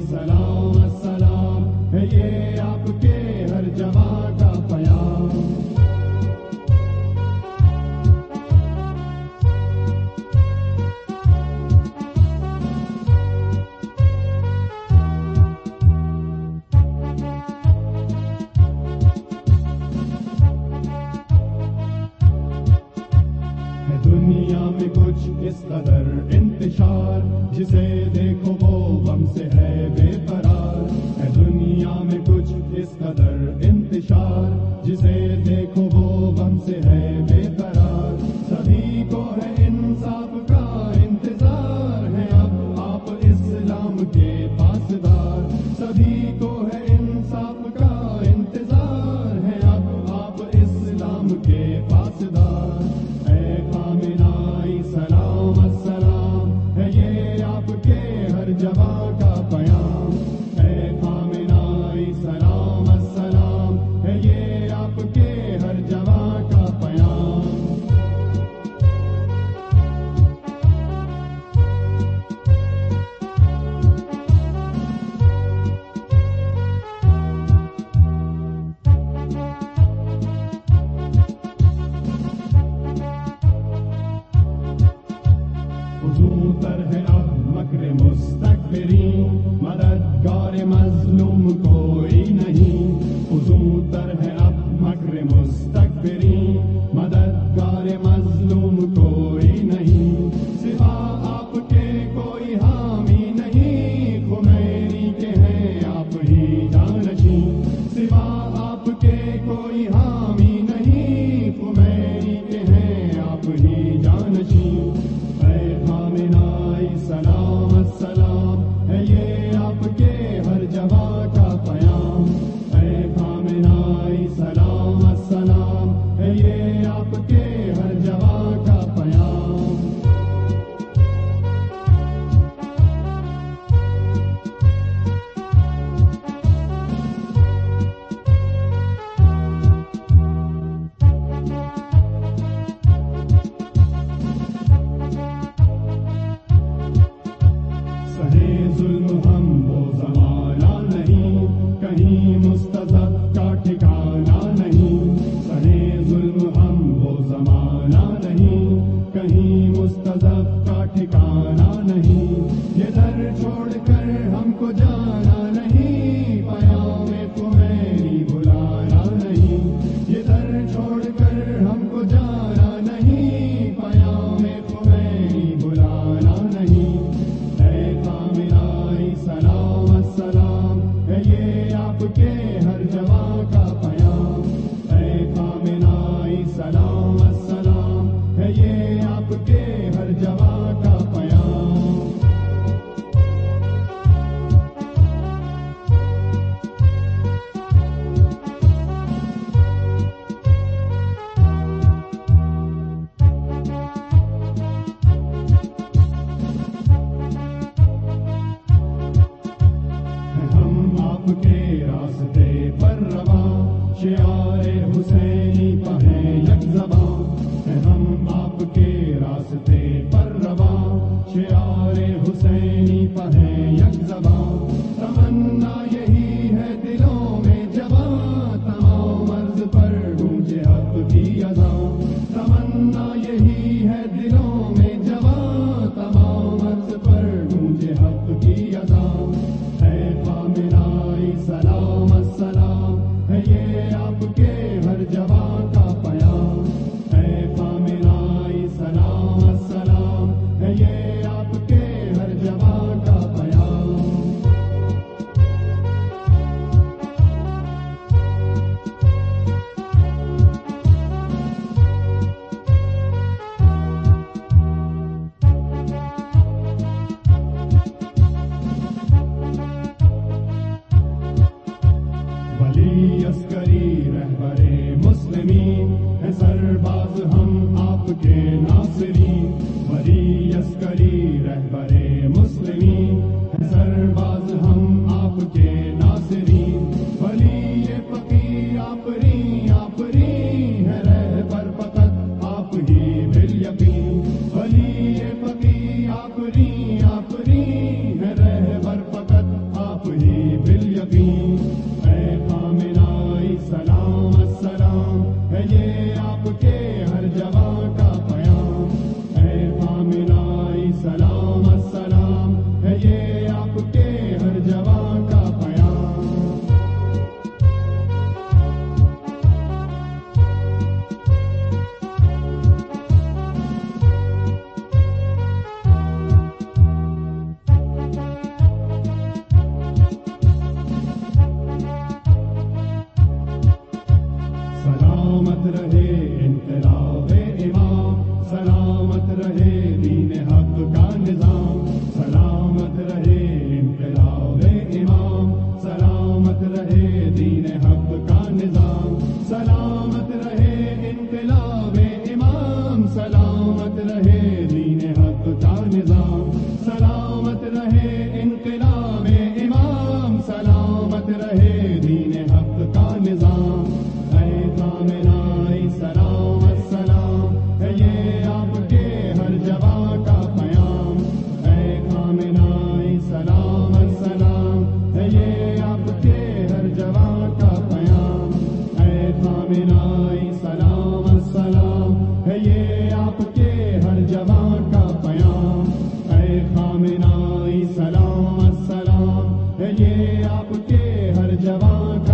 salam, salam. جسے دیکھو وہ غم سے ہے بے قرار۔ ہے دنیا میں کچھ اس قدر انتشار جسے that hand. آپ کے ہر جوان کا پیام۔ اے کامنائی سلام، السلام۔ ہے یہ آپ کے ہر جوان کا پیام۔ ہم آپ کے راستے پر روا شعار حسینی پہیں یک زباں۔ ہم آپ کے راستے پر روا شعار حسینی پہیں یک زباں۔ مصري ولي يسكري رهبري Padre کے ہر جوان کا